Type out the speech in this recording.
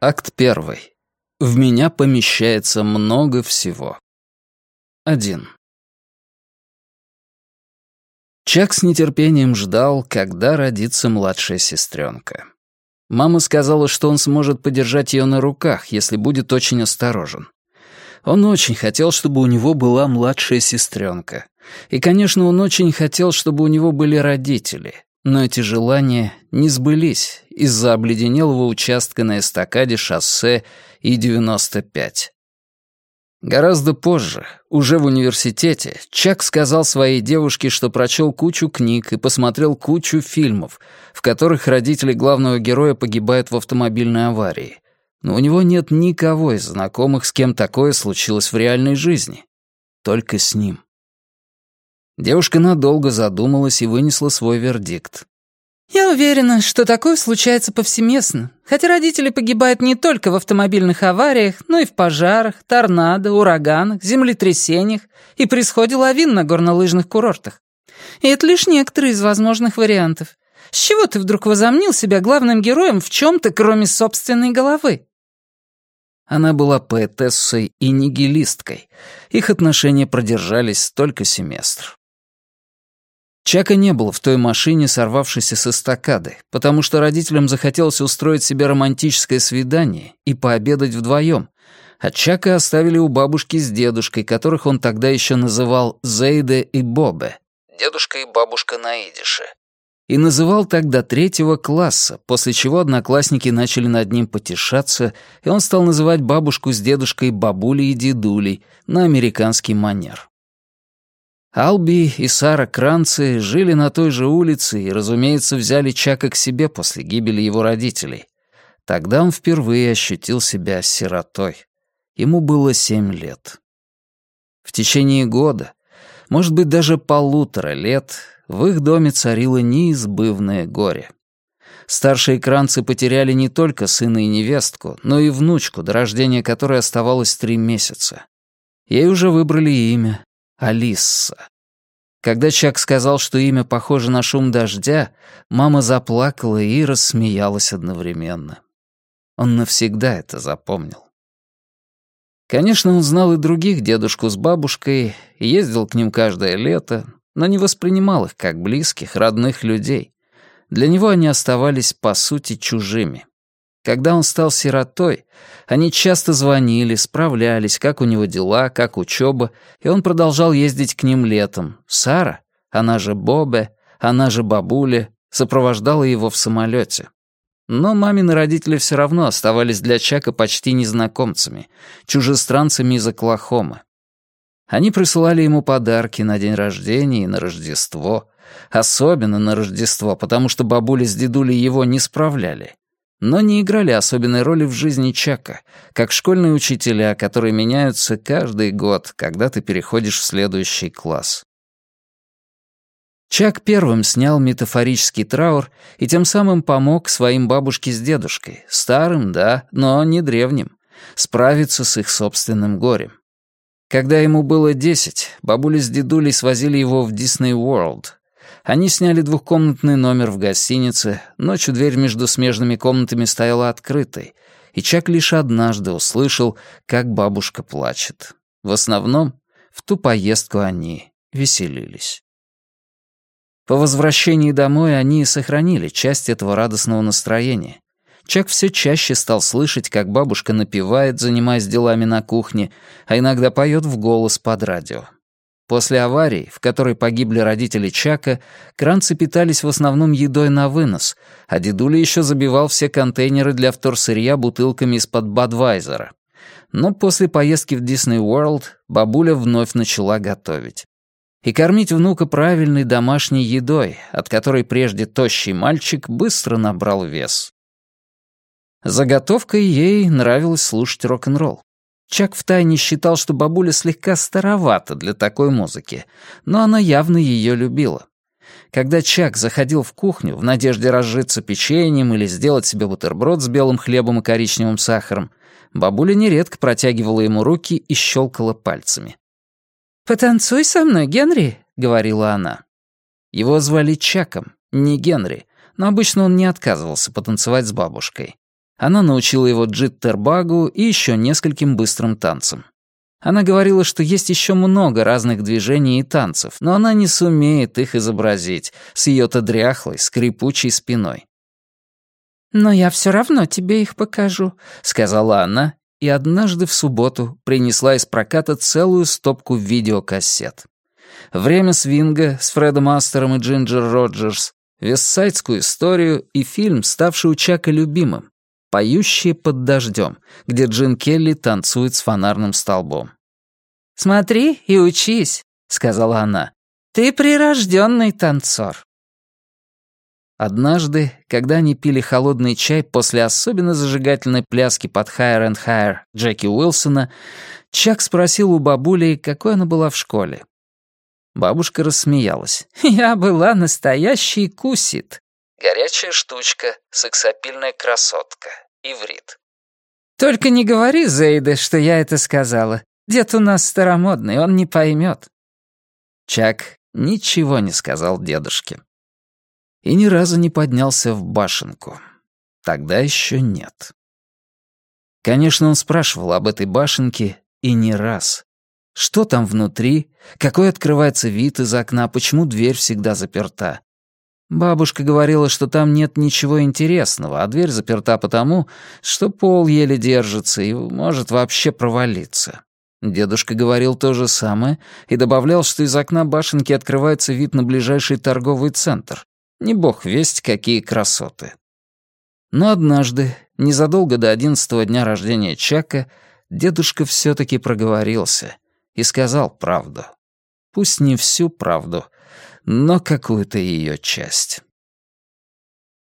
Акт первый. В меня помещается много всего. Один. Чак с нетерпением ждал, когда родится младшая сестренка. Мама сказала, что он сможет подержать ее на руках, если будет очень осторожен. Он очень хотел, чтобы у него была младшая сестренка. И, конечно, он очень хотел, чтобы у него были родители. Но эти желания не сбылись из-за обледенелого участка на эстакаде шоссе И-95. Гораздо позже, уже в университете, Чак сказал своей девушке, что прочел кучу книг и посмотрел кучу фильмов, в которых родители главного героя погибают в автомобильной аварии. Но у него нет никого из знакомых, с кем такое случилось в реальной жизни. Только с ним. Девушка надолго задумалась и вынесла свой вердикт. «Я уверена, что такое случается повсеместно, хотя родители погибают не только в автомобильных авариях, но и в пожарах, торнадо, ураганах, землетрясениях и при сходе лавин на горнолыжных курортах. И это лишь некоторые из возможных вариантов. С чего ты вдруг возомнил себя главным героем в чем-то, кроме собственной головы?» Она была поэтессой и нигилисткой. Их отношения продержались столько семестр. Чака не было в той машине, сорвавшейся с эстакады, потому что родителям захотелось устроить себе романтическое свидание и пообедать вдвоем, а Чака оставили у бабушки с дедушкой, которых он тогда еще называл Зейде и Бобе. Дедушка и бабушка на идише. И называл тогда третьего класса, после чего одноклассники начали над ним потешаться, и он стал называть бабушку с дедушкой бабулей и дедулей на американский манер. Алби и Сара Кранцы жили на той же улице и, разумеется, взяли Чака к себе после гибели его родителей. Тогда он впервые ощутил себя сиротой. Ему было семь лет. В течение года, может быть, даже полутора лет, в их доме царило неизбывное горе. Старшие кранцы потеряли не только сына и невестку, но и внучку, до рождения которой оставалось три месяца. Ей уже выбрали имя Алисса. Когда Чак сказал, что имя похоже на шум дождя, мама заплакала и рассмеялась одновременно. Он навсегда это запомнил. Конечно, он знал и других дедушку с бабушкой, ездил к ним каждое лето, но не воспринимал их как близких, родных людей. Для него они оставались, по сути, чужими. Когда он стал сиротой, они часто звонили, справлялись, как у него дела, как учеба, и он продолжал ездить к ним летом. Сара, она же Бобе, она же бабуля, сопровождала его в самолете. Но мамины родители все равно оставались для Чака почти незнакомцами, чужестранцами из Оклахомы. Они присылали ему подарки на день рождения и на Рождество, особенно на Рождество, потому что бабуля с дедулей его не справляли но не играли особенной роли в жизни Чака, как школьные учителя, которые меняются каждый год, когда ты переходишь в следующий класс. Чак первым снял метафорический траур и тем самым помог своим бабушке с дедушкой, старым, да, но не древним, справиться с их собственным горем. Когда ему было десять, бабуля с дедулей свозили его в Дисней Уорлд, они сняли двухкомнатный номер в гостинице, ночью дверь между смежными комнатами стояла открытой, и Чак лишь однажды услышал, как бабушка плачет. В основном, в ту поездку они веселились. По возвращении домой они сохранили часть этого радостного настроения. Чак все чаще стал слышать, как бабушка напевает, занимаясь делами на кухне, а иногда поет в голос под радио. После аварии, в которой погибли родители Чака, кранцы питались в основном едой на вынос, а дедуля еще забивал все контейнеры для вторсырья бутылками из-под Бадвайзера. Но после поездки в Дисней Уорлд бабуля вновь начала готовить. И кормить внука правильной домашней едой, от которой прежде тощий мальчик быстро набрал вес. Заготовкой ей нравилось слушать рок-н-ролл. Чак втайне считал, что бабуля слегка старовата для такой музыки, но она явно ее любила. Когда Чак заходил в кухню в надежде разжиться печеньем или сделать себе бутерброд с белым хлебом и коричневым сахаром, бабуля нередко протягивала ему руки и щелкала пальцами. «Потанцуй со мной, Генри», — говорила она. Его звали Чаком, не Генри, но обычно он не отказывался потанцевать с бабушкой. Она научила его джиттербагу и еще нескольким быстрым танцам. Она говорила, что есть еще много разных движений и танцев, но она не сумеет их изобразить с ее-то дряхлой, скрипучей спиной. «Но я все равно тебе их покажу», — сказала она, и однажды в субботу принесла из проката целую стопку видеокассет. «Время свинга» с Фредом Астером и Джинджер Роджерс, «Вестсайдскую историю» и фильм, ставший у Чака любимым, «Поющие под дождем», где Джин Келли танцует с фонарным столбом. «Смотри и учись», — сказала она. «Ты прирожденный танцор». Однажды, когда они пили холодный чай после особенно зажигательной пляски под «Higher and Higher» Джеки Уилсона, Чак спросил у бабули, какой она была в школе. Бабушка рассмеялась. «Я была настоящий кусит». Горячая штучка, сексапильная красотка. Иврит. «Только не говори, Зейде, что я это сказала. Дед у нас старомодный, он не поймет». Чак ничего не сказал дедушке и ни разу не поднялся в башенку. Тогда еще нет. Конечно, он спрашивал об этой башенке и не раз. Что там внутри? Какой открывается вид из окна? Почему дверь всегда заперта? Бабушка говорила, что там нет ничего интересного, а дверь заперта потому, что пол еле держится и может вообще провалиться. Дедушка говорил то же самое и добавлял, что из окна башенки открывается вид на ближайший торговый центр. Не бог весть, какие красоты. Но однажды, незадолго до одиннадцатого дня рождения Чака, дедушка все-таки проговорился и сказал правду. Пусть не всю правду, но какую-то ее часть.